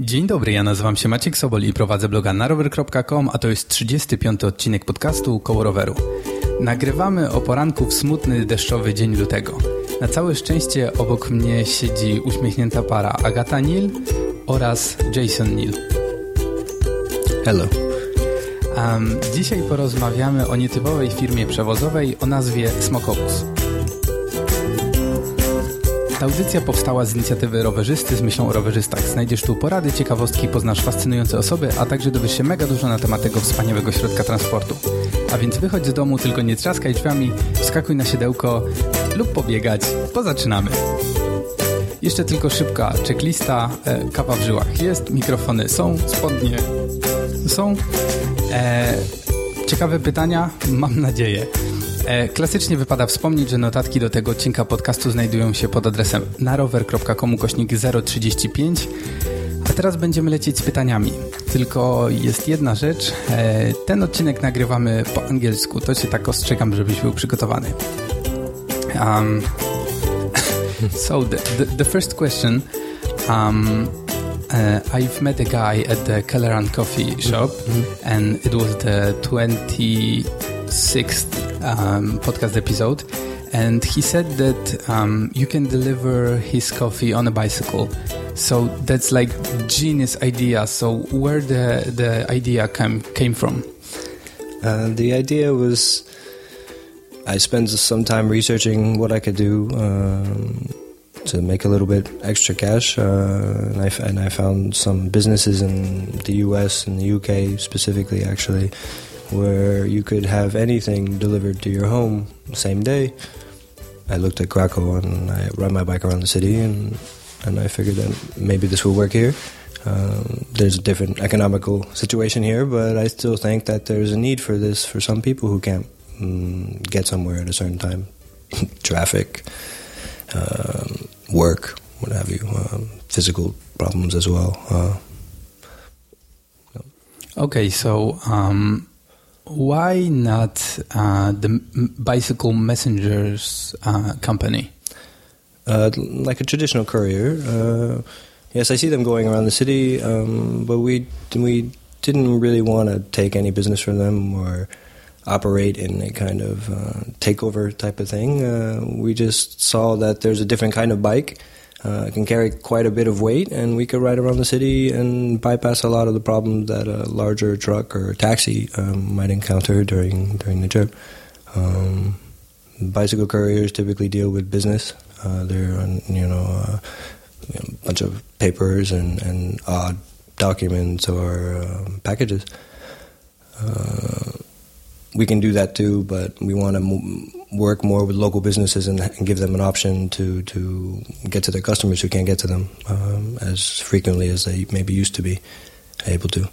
Dzień dobry, ja nazywam się Maciek Sobol i prowadzę bloga narower.com, a to jest 35. odcinek podcastu Koło Roweru. Nagrywamy o poranku w smutny, deszczowy dzień lutego. Na całe szczęście obok mnie siedzi uśmiechnięta para Agata Neal oraz Jason Neal. Hello. Um, dzisiaj porozmawiamy o nietypowej firmie przewozowej o nazwie Smokobus. Ta audycja powstała z inicjatywy rowerzysty z myślą o rowerzystach. Znajdziesz tu porady, ciekawostki, poznasz fascynujące osoby, a także dowiesz się mega dużo na temat tego wspaniałego środka transportu. A więc wychodź z domu, tylko nie trzaskaj drzwiami, wskakuj na siedełko lub pobiegać, bo zaczynamy. Jeszcze tylko szybka checklista, e, kawa w żyłach jest, mikrofony są, spodnie są. E, ciekawe pytania? Mam nadzieję. E, klasycznie wypada wspomnieć, że notatki do tego odcinka podcastu znajdują się pod adresem narower.com kośnik 035. A teraz będziemy lecieć z pytaniami. Tylko jest jedna rzecz. E, ten odcinek nagrywamy po angielsku. To się tak ostrzegam, żebyś był przygotowany. Um, so the, the, the, first question. Um, uh, I've met a guy at the Kelleran coffee shop, mm -hmm. and it was the 26th um, podcast episode. And he said that um, you can deliver his coffee on a bicycle. So that's like genius idea. So where the the idea came came from? Uh, the idea was I spent some time researching what I could do. Um, to make a little bit extra cash. Uh, and, I, and I found some businesses in the US and the UK specifically, actually, where you could have anything delivered to your home same day. I looked at Krakow and I ride my bike around the city, and and I figured that maybe this will work here. Um, there's a different economical situation here, but I still think that there's a need for this for some people who can't mm, get somewhere at a certain time. Traffic, um, work, what have you, um, physical problems as well. Uh, Okay, so um, why not uh, the bicycle messengers uh, company? Uh, like a traditional courier. Uh, yes, I see them going around the city, um, but we we didn't really want to take any business from them or operate in a kind of uh, takeover type of thing. Uh, we just saw that there's a different kind of bike. Uh, can carry quite a bit of weight, and we could ride around the city and bypass a lot of the problems that a larger truck or taxi um, might encounter during during the trip. Um, bicycle couriers typically deal with business. Uh, they're on you know, uh, you know, a bunch of papers and, and odd documents or um, packages. Uh, we can do that too, but we want to m- work more with local businesses and, and, give them an option to, to get to their customers who can't get to them um, as frequently as they maybe used to be able to.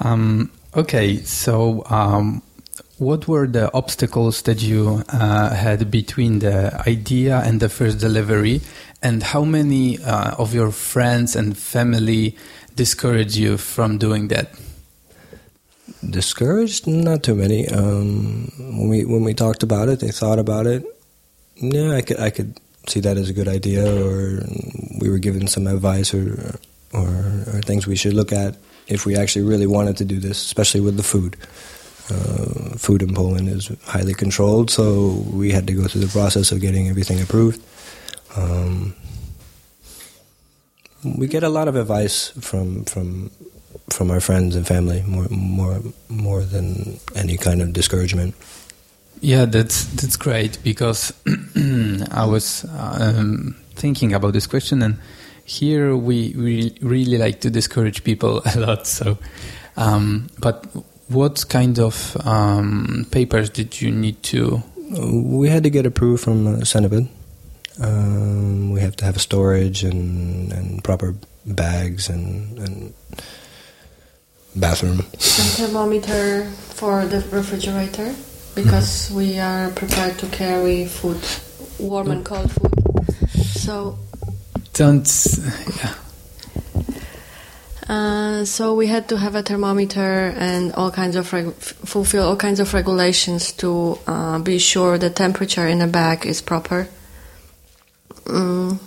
Um, okay, so um, what were the obstacles that you uh, had between the idea and the first delivery, and how many uh, of your friends and family discouraged you from doing that? Discouraged? Not too many. Um, when we when we talked about it, they thought about it. Yeah, I could I could see that as a good idea, or we were given some advice or, or or, things we should look at if we actually really wanted to do this, especially with the food. Uh, food in Poland is highly controlled, so we had to go through the process of getting everything approved. Um, we get a lot of advice from from from our friends and family more more more than any kind of discouragement. Yeah, that's that's great because I was um, thinking about this question, and here we we really like to discourage people a lot. So, um, but what kind of um, papers did you need to? We had to get approved from uh. Um, we have to have storage and, and proper bags and, and bathroom. And thermometer for the refrigerator because mm-hmm. we are prepared to carry food, warm and cold food. So don't. Yeah. Uh, so we had to have a thermometer and all kinds of reg- fulfill all kinds of regulations to uh, be sure the temperature in the bag is proper. Mm,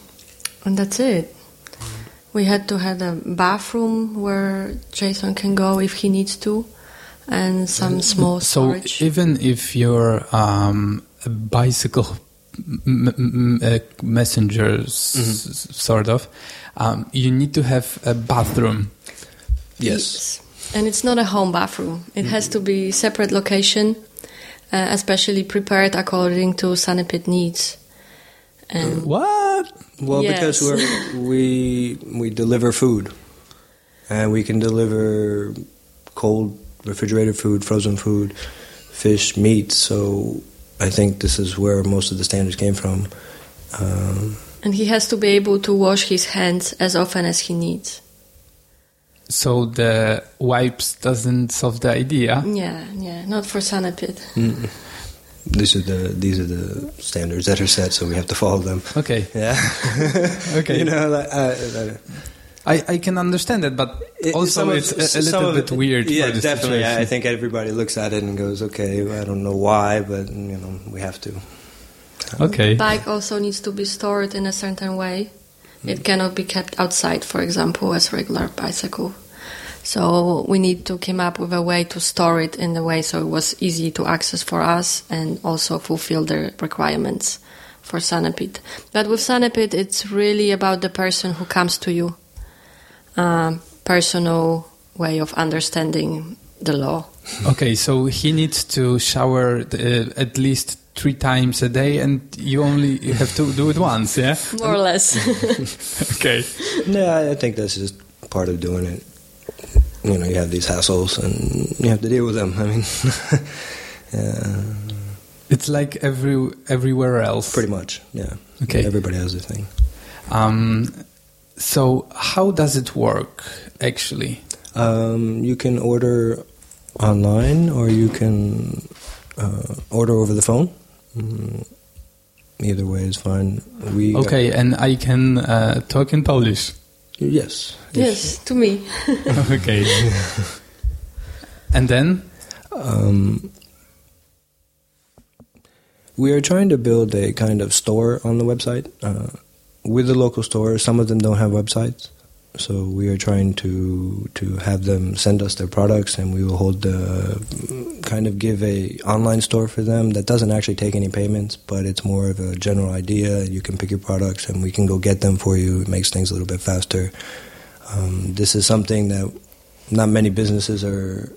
and that's it. We had to have a bathroom where Jason can go if he needs to, and some small So storage. even if you're um, a bicycle m- m- uh, messenger, Mm-hmm. s- sort of, um, you need to have a bathroom. Yes. And it's not a home bathroom. It has to be separate location, uh, especially prepared according to Sanepid needs. And What? Well, because we're, we we deliver food, and we can deliver cold refrigerated food, frozen food, fish, meat. So I think this is where most of the standards came from. Um, and he has to be able to wash his hands as often as he needs. So the wipes doesn't solve the idea. Yeah, yeah, not for Sanepid. These are the these are the standards that are set, so we have to follow them. Okay, Yeah. Okay. you know, like, uh, uh, I, I can understand that, but It- also some of- it's a, a little of bit it- weird. Yeah, for definitely. I, I think everybody looks at it and goes, "Okay, I don't know why, but you know, we have to." Okay. Bike also needs to be stored in a certain way. It cannot be kept outside, for example, as regular bicycle. So we need to come up with a way to store it in a way so it was easy to access for us and also fulfill the requirements for Sanepid. But with Sanepid, it's really about the person who comes to you, um, personal way of understanding the law. Okay, so he needs to shower uh, at least three times a day, and you only have to do it once. Yeah. More or less. Okay. Yeah, I think that's just part of doing it. You know, you have these hassles and you have to deal with them. I mean, yeah, It's like every everywhere else. pretty much. Yeah. Okay. Everybody has their thing. Um, so how does it work actually? Um, you can order online or you can uh, order over the phone. Mm, either way is fine. We Okay, and I can uh, talk in Polish. Yes. yes, to me. okay. and then Um, we are trying to build a kind of store on the website uh, with the local stores. Some of them don't have websites, so we are trying to to have them send us their products, and we will hold the kind of give a online store for them that doesn't actually take any payments, but it's more of a general idea. You can pick your products, and we can go get them for you. It makes things a little bit faster. Um, this is something that not many businesses are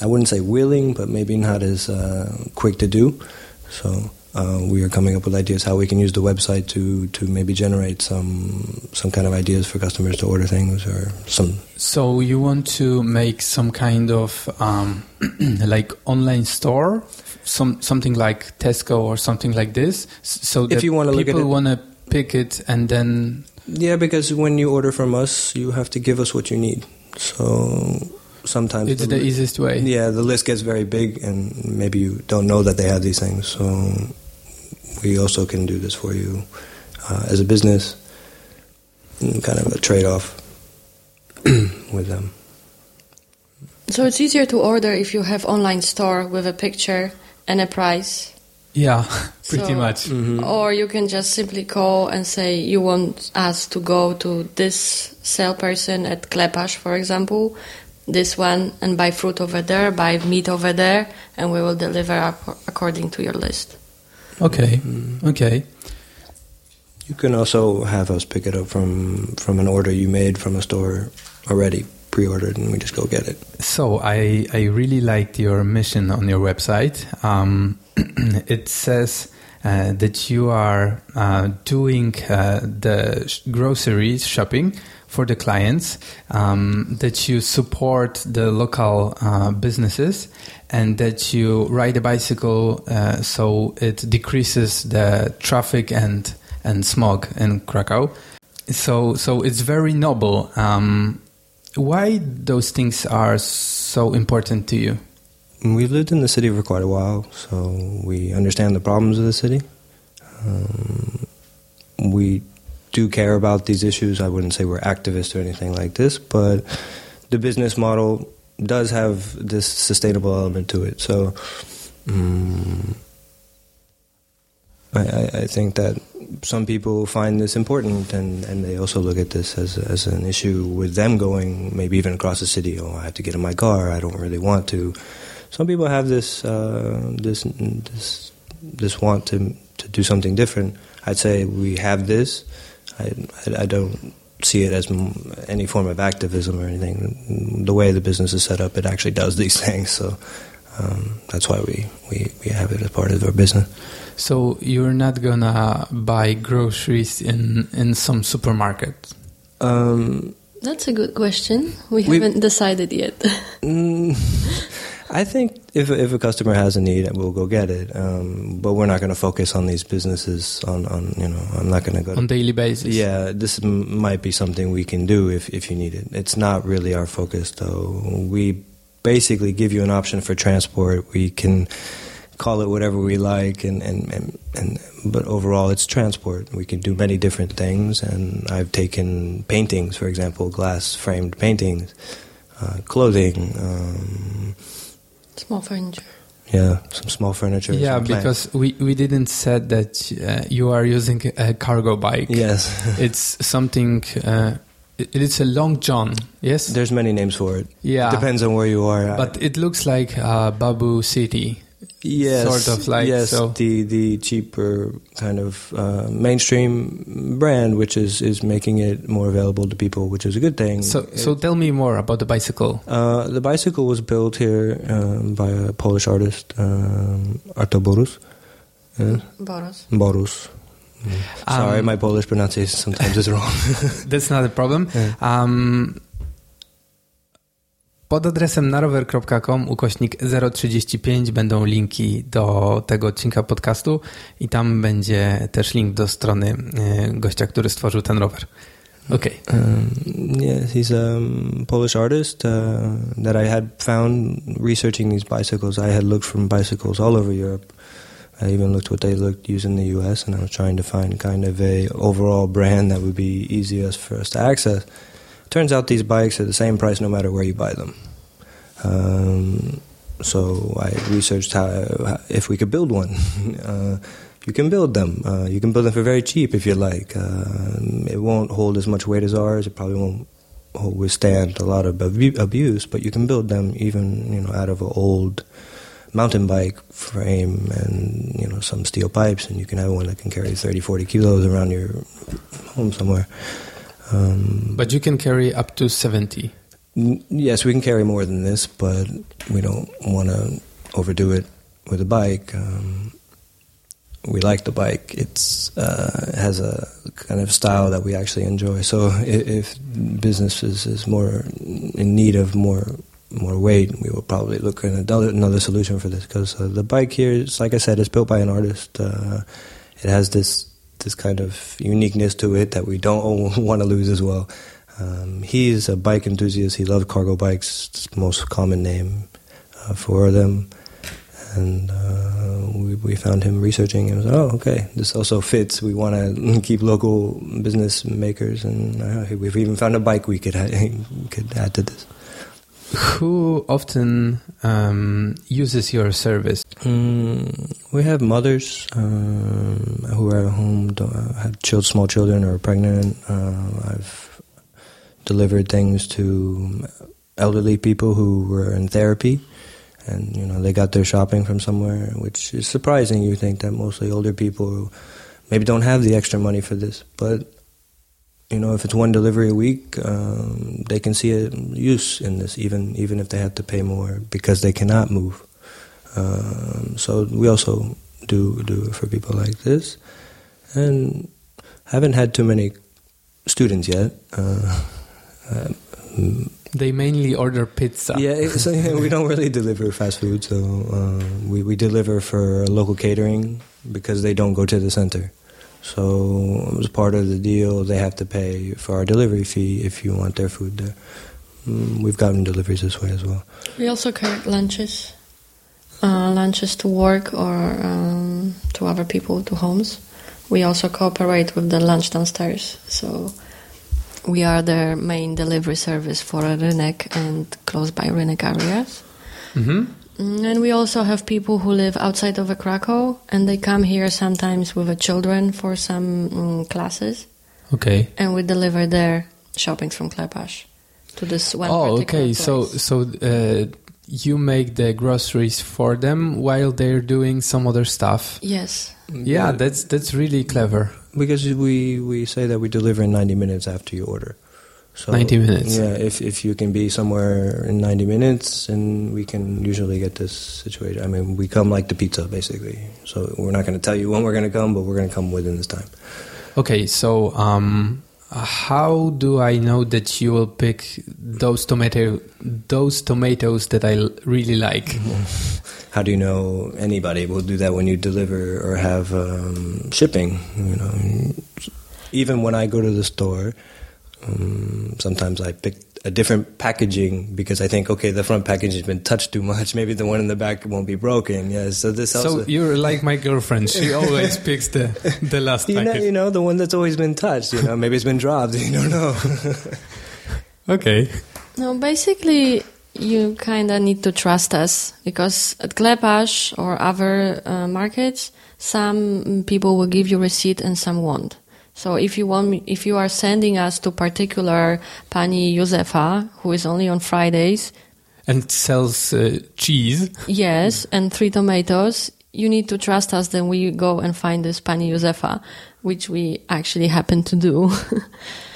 I wouldn't say willing, but maybe not as uh, quick to do. So uh, we are coming up with ideas how we can use the website to, to maybe generate some some kind of ideas for customers to order things or some. so you want to make some kind of um, like online store, some something like Tesco or something like this. So If you look at people want to pick it and then Yeah, because when you order from us, you have to give us what you need. So sometimes it's the easiest way. Yeah, the list gets very big, and maybe you don't know that they have these things. So we also can do this for you uh, as a business, kind of a trade-off with them. So it's easier to order if you have online store with a picture and a price. Yeah, pretty So- much. Mm-hmm. Or you can just simply call and say you want us to go to this salesperson at Kleparz, for example, this one, and buy fruit over there, buy meat over there, and we will deliver ac- according to your list. Okay, Mm-hmm. okay. You can also have us pick it up from from an order you made from a store already pre-ordered, and we just go get it. So I I really liked your mission on your website. Um, it says uh, that you are uh, doing uh, the sh- grocery shopping for the clients, um, that you support the local uh, businesses, and that you ride a bicycle uh, so it decreases the traffic and and smog in Krakow. So so it's very noble. Um, why those things are so important to you? We've lived in the city for quite a while, so we understand the problems of the city. Um, we do care about these issues. I wouldn't say we're activists or anything like this, but the business model does have this sustainable element to it. So, um, I, I, think that some people find this important, and, and they also look at this as as an issue with them going maybe even across the city. Oh, I have to get in my car. I don't really want to. Some people have this uh, this this this want to to do something different. I'd say we have this. I, I, I don't see it as m- any form of activism or anything. The way the business is set up, it actually does these things. So um, that's why we, we, we have it as part of our business. So you're not gonna buy groceries in in some supermarket. Um, That's a good question. We We- haven't decided yet. I think if if a customer has a need, we'll go get it. Um, but we're not going to focus on these businesses. On, on you know, I'm not going to go. on daily basis. Yeah, this m- might be something we can do if, if you need it. It's not really our focus, though. We basically give you an option for transport. We can call it whatever we like, and, and, and, and but overall, it's transport. We can do many different things, and I've taken paintings, for example, glass framed paintings, uh, clothing, um, Small furniture. yeah, some small furniture. Yeah, because we, we didn't said that uh, you are using a cargo bike. yes, It's something. Uh, it, it's a long john. Yes. there's many names for it. yeah. Depends on where you are. But it looks like uh, Babboe City. Yes, sort of like, yes, so- the the cheaper kind of uh, mainstream brand, which is is making it more available to people, which is a good thing. So so tell me more about the bicycle. uh, the bicycle was built here um, by a Polish artist, um, Arto Borus. Uh, Boros. Borus. Mm. Sorry, Um, my Polish pronunciation sometimes is wrong. That's not a problem. Yeah. Um, pod adresem narower.com ukośnik 035 będą linki do tego odcinka podcastu i tam będzie też link do strony e, gościa, który stworzył ten rower. Okej. Um, yeah, he's a Polish artist uh, that I had found researching these bicycles. I had looked from bicycles all over Europe. I even looked what they looked used in the U.S. and I was trying to find kind of a overall brand that would be easiest for us to access. Turns out these bikes are the same price no matter where you buy them. Um, so I researched how, if we could build one. uh, you can build them. Uh, you can build them for very cheap if you like. Uh, it won't hold as much weight as ours. It probably won't withstand a lot of abuse, but you can build them even you know out of an old mountain bike frame and you know some steel pipes, and you can have one that can carry 30, 40 kilos around your home somewhere. Um, But you can carry up to 70. N- Yes, we can carry more than this, but we don't want to overdo it with a bike. Um, we like the bike. It's uh, it has a kind of style that we actually enjoy. So if, if business is, is more in need of more more weight, we will probably look at another, another solution for this. Because uh, the bike here, is, like I said, is built by an artist. Uh, it has this this kind of uniqueness to it that we don't want to lose as well. Um, he's a bike enthusiast. He loves cargo bikes. It's the most common name uh, for them. And uh, we, we found him researching and was oh okay this also fits. We want to keep local business makers and uh, we've even found a bike we could could add to this. Who often um, uses your service? Mm, we have mothers um, who are at home, uh, have small children or are pregnant. Uh, I've delivered things to elderly people who were in therapy, and you know they got their shopping from somewhere, which is surprising. You think that mostly older people maybe don't have the extra money for this, but you know if it's one delivery a week, um, they can see a use in this, even even if they have to pay more because they cannot move. Um, so we also do do it for people like this, and haven't had too many students yet. Uh, uh, They mainly order pizza. yeah, so yeah, we don't really deliver fast food. So uh, we we deliver for local catering because they don't go to the center. So as part of the deal, they have to pay for our delivery fee if you want their food there. Mm, we've gotten deliveries this way as well. We also carry lunches, uh, lunches to work or um, to other people, to homes. We also cooperate with the lunch downstairs, so we are their main delivery service for Rynek and close by Rynek areas. hmm Mm, And we also have people who live outside of Krakow, and they come here sometimes with the children for some mm, classes, Okay. and we deliver their shopping from Kleparz to this one. oh, particular okay. So so uh, you make the groceries for them while they're doing some other stuff. yes, Yeah, that's that's really clever. because we we say that we deliver in 90 minutes after you order. So 90 minutes. Yeah, if if you can be somewhere in 90 minutes, and we can usually get this situation. I mean, we come like the pizza, basically. So we're not going to tell you when we're going to come, but we're going to come within this time. Okay, so um, how do I know that you will pick those tomato those tomatoes that I l- really like? How do you know anybody will do that when you deliver or have um, shipping? You know, even when I go to the store, um, sometimes I pick a different packaging because I think, okay, the front package has been touched too much. Maybe the one in the back won't be broken. Yeah, so this So also. you're like my girlfriend. She always picks the the last you know, packet. you know, the one that's always been touched. You know, maybe it's been dropped. You don't know. Okay. no, basically. You kind of need to trust us because at Kleparz or other uh, markets, some people will give you receipt and some won't. So if you want, me, if you are sending us to particular Pani Josefa, who is only on Fridays, And sells uh, cheese. yes, and three tomatoes, you need to trust us. Then we go and find this Pani Josefa, which we actually happen to do.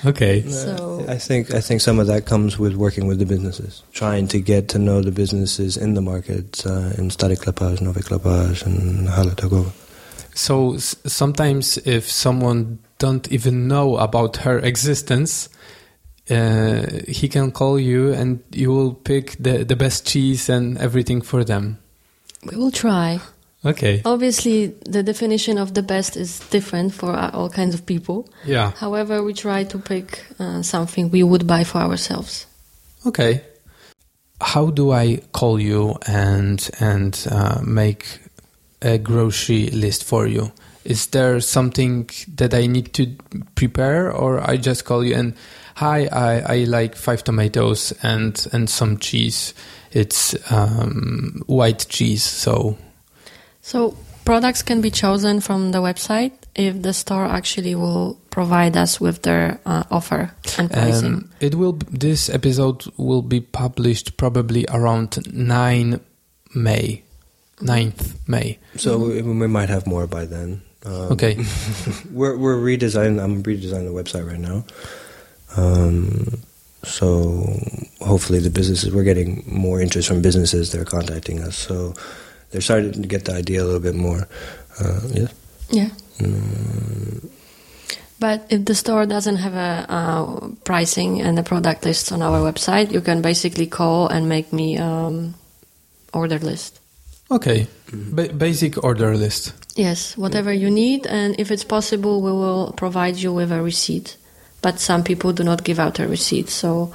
Okay. so I think I think some of that comes with working with the businesses, trying to get to know the businesses in the market uh, in Stary Kleparz, Nowy Kleparz, and Hala Targowa. So s- sometimes if someone don't even know about her existence, uh, he can call you and you will pick the, the best cheese and everything for them. we will try. Okay. Obviously, the definition of the best is different for uh, all kinds of people. Yeah. However, we try to pick uh, something we would buy for ourselves. Okay. How do I call you and and uh, make a grocery list for you? Is there something that I need to prepare, or I just call you and hi, I, I like five tomatoes and and some cheese. It's um, white cheese, so So products can be chosen from the website if the store actually will provide us with their uh, offer and pricing. um, it will. This episode will be published probably around nine May, 9th May. So we, we might have more by then. Um, Okay. we're we're redesigning. I'm redesigning the website right now. Um, so hopefully the businesses we're getting more interest from businesses that are contacting us. So they're starting to get the idea a little bit more. Uh, yeah. yeah. Mm, But if the store doesn't have a uh, pricing and the product list on our website, you can basically call and make me um, order list. Okay, ba- basic order list. Yes, whatever you need, and if it's possible, we will provide you with a receipt. But some people do not give out a receipt, so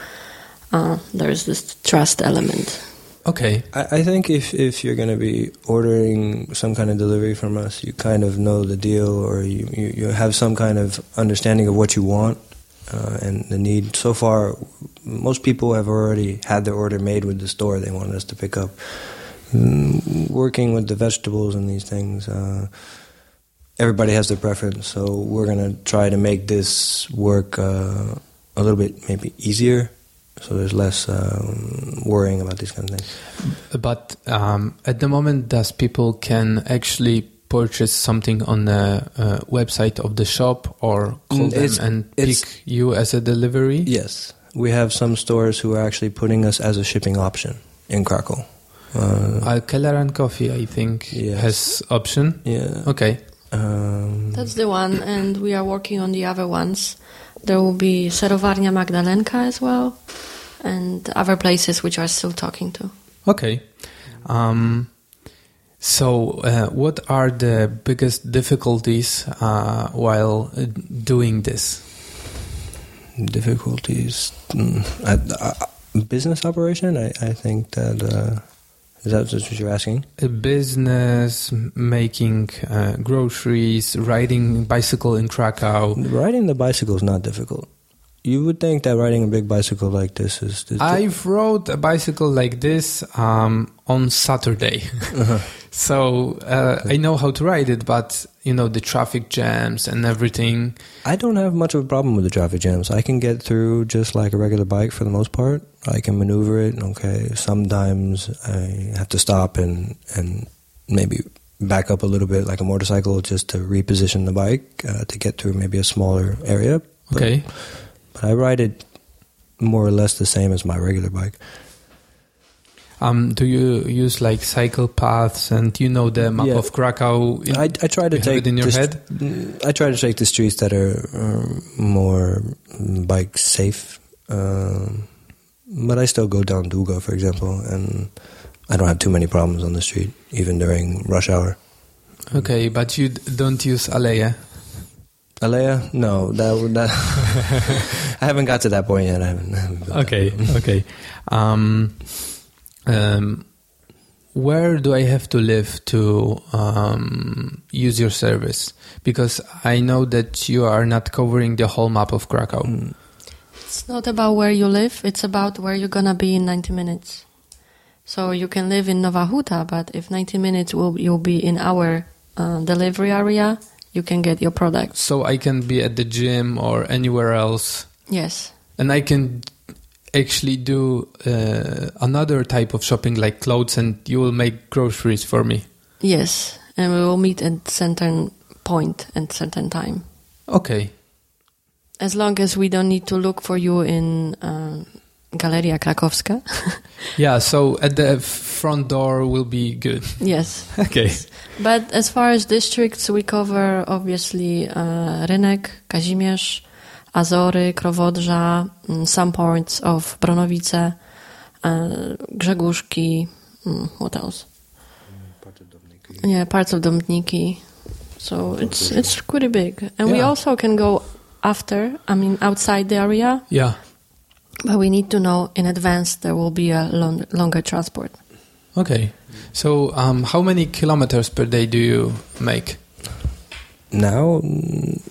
uh, there is this trust element. Okay, I, I think if, if you're going to be ordering some kind of delivery from us, you kind of know the deal or you, you, you have some kind of understanding of what you want uh, and the need. So far, most people have already had their order made with the store they want us to pick up. Working with the vegetables and these things, uh, everybody has their preference. So we're going to try to make this work uh, a little bit maybe easier. So there's less um, worrying about these kind of things. but um, at the moment, does people can actually purchase something on the uh, website of the shop or call Mm, them and pick you as a delivery? Yes, we have some stores who are actually putting us as a shipping option in Krakow. Uh, Uh, Keller and Coffee, I think, Yes. has option. yeah. Okay, Um, That's the one, and we are working on the other ones. There will be Serowarnia Magdalenka as well, and other places which are still talking to. okay. Um, so, uh, what are the biggest difficulties uh, while uh, doing this? difficulties. Mm, I, I, business operation. I, I think that uh, is that what you're asking. A business, making uh, groceries, riding bicycle in Krakow. Riding the bicycle is not difficult. You would think that riding a big bicycle like this is. is I've rode a bicycle like this um, on Saturday. Uh-huh. so uh, I know how to ride it, but you know the traffic jams and everything. I don't have much of a problem with the traffic jams. I can get through just like a regular bike for the most part. I can maneuver it. Okay, sometimes I have to stop and and maybe back up a little bit like a motorcycle just to reposition the bike uh, to get through maybe a smaller area. But, Okay. But I ride it more or less the same as my regular bike. Um, do you use like cycle paths and you know the map Yeah. of Krakow? in- I, I try to you take it in your the head? I try to take the streets that are um, more bike safe, um, but I still go down Duga, for example, and I don't have too many problems on the street, even during rush hour. Okay, but you don't use Aleje. Alea, no, that would that. I haven't got to that point yet. I haven't. I haven't. Okay, okay. Um, um, where do I have to live to um, use your service? Because I know that you are not covering the whole map of Krakow. Mm. It's not about where you live, it's about where you're gonna be in 90 minutes. So you can live in Nowa Huta, but if 90 minutes will you'll be in our uh, delivery area, you can get your products. So I can be at the gym or anywhere else, Yes. and I can actually do uh, another type of shopping like clothes, and you will make groceries for me. Yes. And we will meet at certain point and certain time. Okay. As long as we don't need to look for you in uh, Galeria Krakowska. Yeah. So at the front door will be good. yes. Okay. But as far as districts, we cover obviously uh, Rynek, Kazimierz, Azory, Krowodrza, mm, some parts of Bronowice, uh, Grzegórzki, mm, what else? Yeah, parts of Dębniki. So it's it's pretty big, and we also can go after. I mean, outside the area, Yeah. But we need to know in advance there will be a long, longer transport. Okay. So, um, how many kilometers per day do you make? Now, mm,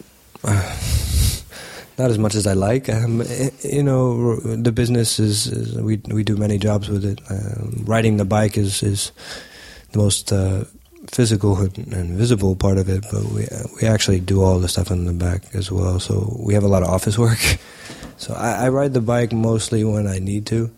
not as much as I like. Um, eh, you know, the business is, is we we do many jobs with it. Um, riding the bike is is the most uh, physical and, and visible part of it, but we uh, we actually do all the stuff in the back as well. So we have a lot of office work. So I, I ride the bike mostly when I need to.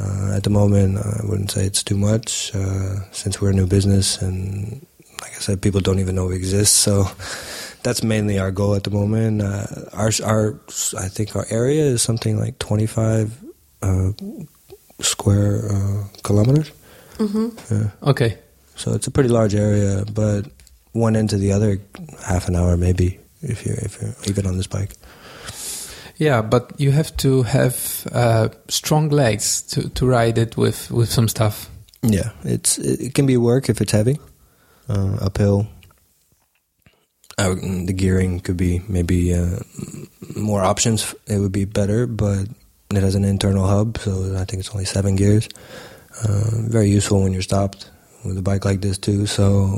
Uh, at the moment, I wouldn't say it's too much uh, since we're a new business, and like I said, people don't even know we exist. So that's mainly our goal at the moment. Uh, our our I think our area is something like 25 uh, square uh, kilometers. hmm Yeah. Okay. So it's a pretty large area, but one end to the other, half an hour maybe if you're if you're even on this bike. Yeah, but you have to have uh, strong legs to, to ride it with, with some stuff. Yeah, it's it can be work if it's heavy, uh, uphill. Uh, the gearing could be maybe uh, more options. It would be better, but it has an internal hub, so I think it's only seven gears. Uh, very useful when you're stopped with a bike like this too. So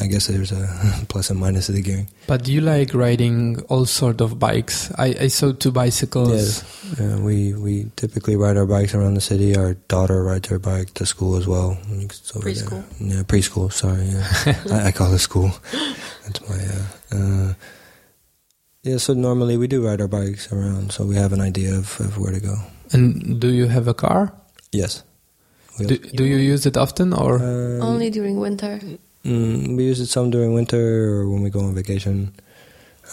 I guess there's a plus and minus to the gearing. But do you like riding all sort of bikes. I, I saw two bicycles. Yes, uh, we we typically ride our bikes around the city. Our daughter rides her bike to school as well. It's over there. Preschool. Yeah, preschool. Sorry, yeah. I, I call it school. That's my. Uh, uh, yeah, so normally we do ride our bikes around, so we have an idea of, of where to go. And do you have a car? Yes. We, Do, do you use it often or? um, Only during winter. Mm, we use it some during winter or when we go on vacation.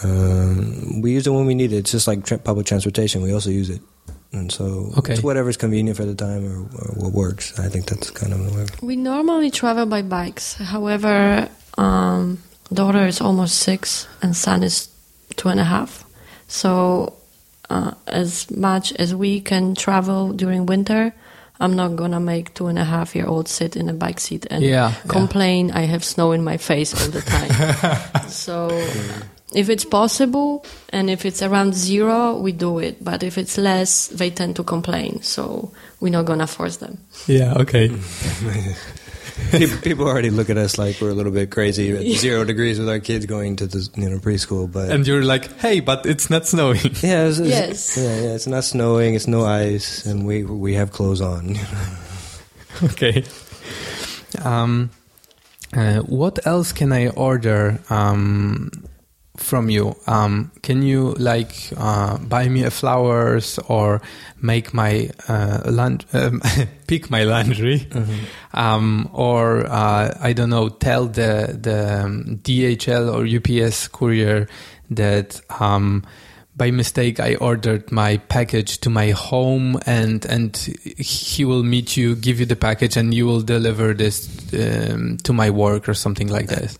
Um, we use it when we need it. It's just like tra- public transportation. We also use it, and so Okay. it's whatever's convenient for the time or, or what works. I think that's kind of the way. We normally travel by bikes. However, um, daughter is almost six and son is two and a half. So, uh, as much as we can travel during winter, I'm not gonna make two and a half year old sit in a bike seat and Yeah, yeah. complain I have snow in my face all the time. so, if it's possible and if it's around zero, we do it. But if it's less, they tend to complain. So we're not gonna force them. Yeah. Okay. People already look at us like we're a little bit crazy at zero degrees with our kids going to the you know preschool. But and you're like, hey, but it's not snowing. yeah, it's, it's, Yes. yeah, yeah, it's not snowing, it's no ice, and we we have clothes on. okay. Um, uh, what else can I order um, from you? Um, can you like uh, buy me a flowers or make my uh, um, pick my laundry, um, or uh, I don't know, tell the the um, DHL or UPS courier that. Um, by mistake I ordered my package to my home and and he will meet you give you the package and you will deliver this um, to my work or something like that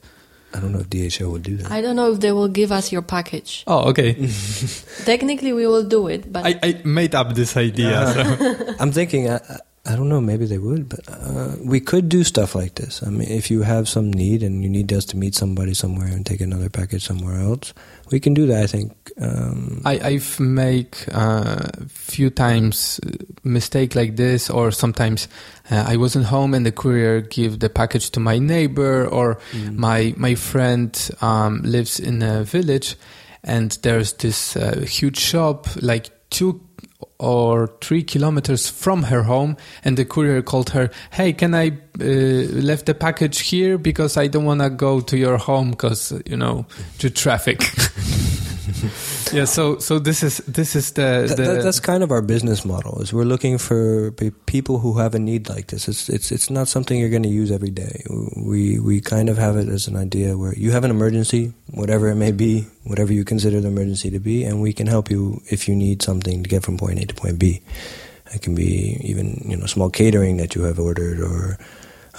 I don't know if DHL will do that. I don't know if they will give us your package. oh okay Technically, we will do it, but I, I made up this idea so. I'm thinking, I, I- don't know, maybe they would, but uh, we could do stuff like this. I mean, if you have some need and you need us to meet somebody somewhere and take another package somewhere else, we can do that. I think. Um, I, I've made a few times uh, mistake like this, or sometimes uh, I wasn't home and the courier give the package to my neighbor, or my my friend um, lives in a village, and there's this uh, huge shop like two or three kilometers from her home, and the courier called her, "Hey, can I uh, left the package here because I don't want to go to your home because you know to traffic." yeah, so so this is this is the, the that, that's kind of our business model. Is we're looking for pe- people who have a need like this. It's it's it's not something you're going to use every day. We we kind of have it as an idea where you have an emergency, whatever it may be, whatever you consider the emergency to be, and we can help you if you need something to get from point A to point B. It can be even you know small catering that you have ordered, or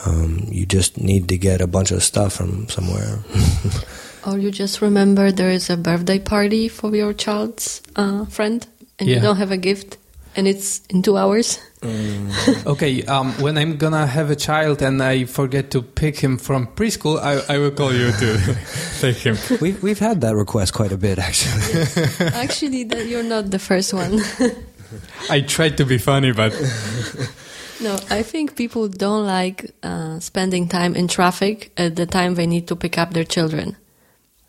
um, you just need to get a bunch of stuff from somewhere. or you just remember there is a birthday party for your child's uh, friend, and Yeah. you don't have a gift, and it's in two hours. okay. Um, when I'm gonna have a child and I forget to pick him from preschool, I, I will call you to take him. we've we've had that request quite a bit actually. Actually, that you're not the first one. I tried to be funny, but No, I think people don't like uh, spending time in traffic at the time they need to pick up their children.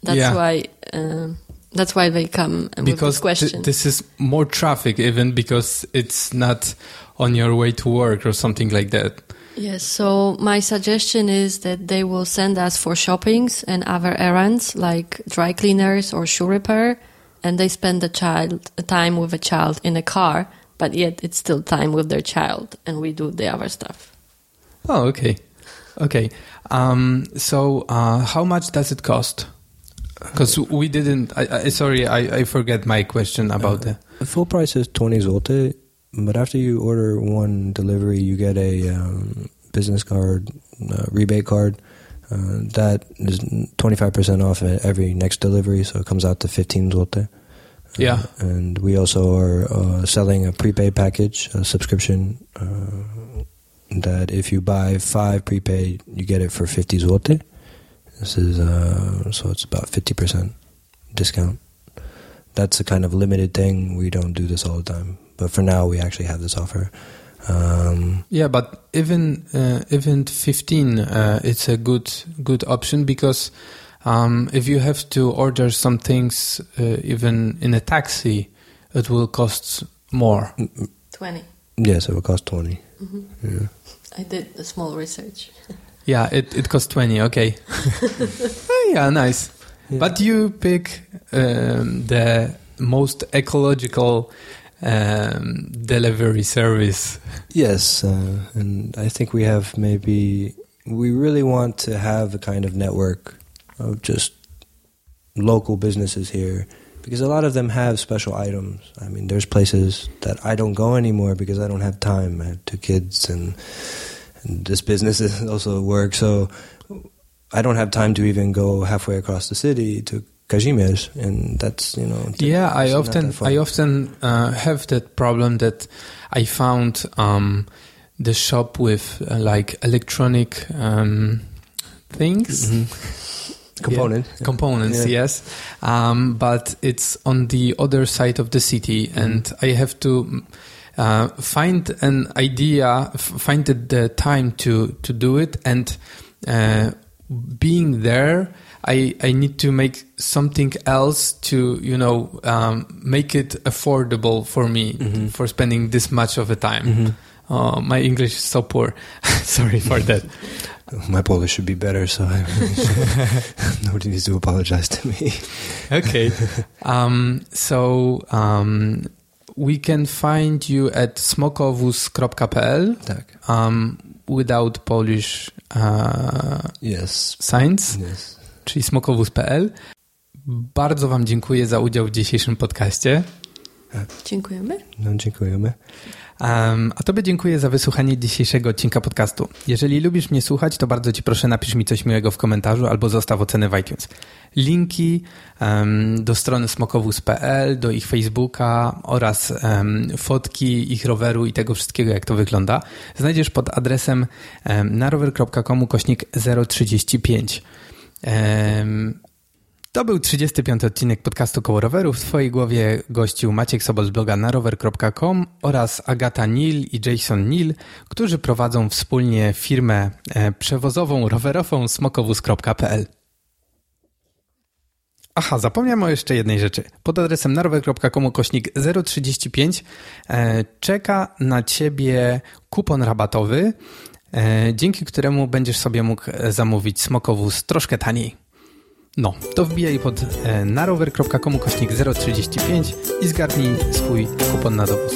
That's Yeah. why. Um, that's why they come with because this question. th- this is more traffic, even because it's not on your way to work or something like that. yes. So my suggestion is that they will send us for shoppings and other errands like dry cleaners or shoe repair, and they spend the child time with a child in a car, but yet it's still time with their child, and we do the other stuff. Oh, okay, okay. Um, so, uh, how much does it cost? Because we didn't. I, I, sorry, I, I forget my question about the. The full price is 20 zloty, but after you order one delivery, you get a um, business card, uh, rebate card. Uh, that is 25% off every next delivery, so it comes out to 15 zloty. Yeah. Uh, and we also are uh, selling a prepaid package, a subscription, uh, that if you buy five prepaid, you get it for 50 zloty. This is, uh, so it's about 50% discount. That's a kind of limited thing. We don't do this all the time. But for now, we actually have this offer. Um, Yeah, but even uh, even fifteen, uh, it's a good good option because um, if you have to order some things, uh, even in a taxi, it will cost more. Twenty. yes, it will cost 20. Yeah. I did a small research. Yeah, it it costs twenty. Okay. Oh, yeah, nice. But you pick um, the most ecological um, delivery service. Yes, uh, and I think we have maybe we really want to have a kind of network of just local businesses here because a lot of them have special items. I mean, there's places that I don't go anymore because I don't have time. I have two kids and, and this business is also work, so I don't have time to even go halfway across the city to Kazimierz, and that's you know. Yeah, I often. I often uh, have that problem that I found um, the shop with uh, like electronic um, things. Mhm. component. Yeah. Components, yeah. yes. Um, but it's on the other side of the city, mm-hmm. and I have to uh, find an idea, find the time to to do it, and uh, being there. I, I need to make something else to you know um, make it affordable for me mm-hmm. for spending this much of a time. Mm-hmm. Uh, my English is so poor. Sorry for that. My Polish should be better, so I, nobody needs to apologize to me. okay. Um, so um, we can find you at smokowóz.pl tak. um, without Polish uh, yes. signs, yes. czyli smokowóz.pl. Bardzo Wam dziękuję za udział w dzisiejszym podcaście. Dziękujemy. No, dziękujemy. Um, a Tobie dziękuję za wysłuchanie dzisiejszego odcinka podcastu. Jeżeli lubisz mnie słuchać, to bardzo Ci proszę napisz mi coś miłego w komentarzu albo zostaw ocenę w iTunes. Linki um, do strony smokowóz.pl, do ich Facebooka oraz um, fotki ich roweru i tego wszystkiego, jak to wygląda, znajdziesz pod adresem um, narower.com kośnik 035. Um, to był 35. odcinek podcastu Koło Rowerów. W Twojej głowie gościł Maciek Sobol z bloga narower.com oraz Agata Nil i Jason Nil, którzy prowadzą wspólnie firmę e, przewozową rowerową smokowóz.pl. Aha, zapomniałem o jeszcze jednej rzeczy. Pod adresem narower.com kośnik 035 e, czeka na Ciebie kupon rabatowy, e, dzięki któremu będziesz sobie mógł zamówić smokowóz troszkę taniej. No, to wbijaj pod e, narower.com kośnik 035 i zgarnij swój kupon na dowóz.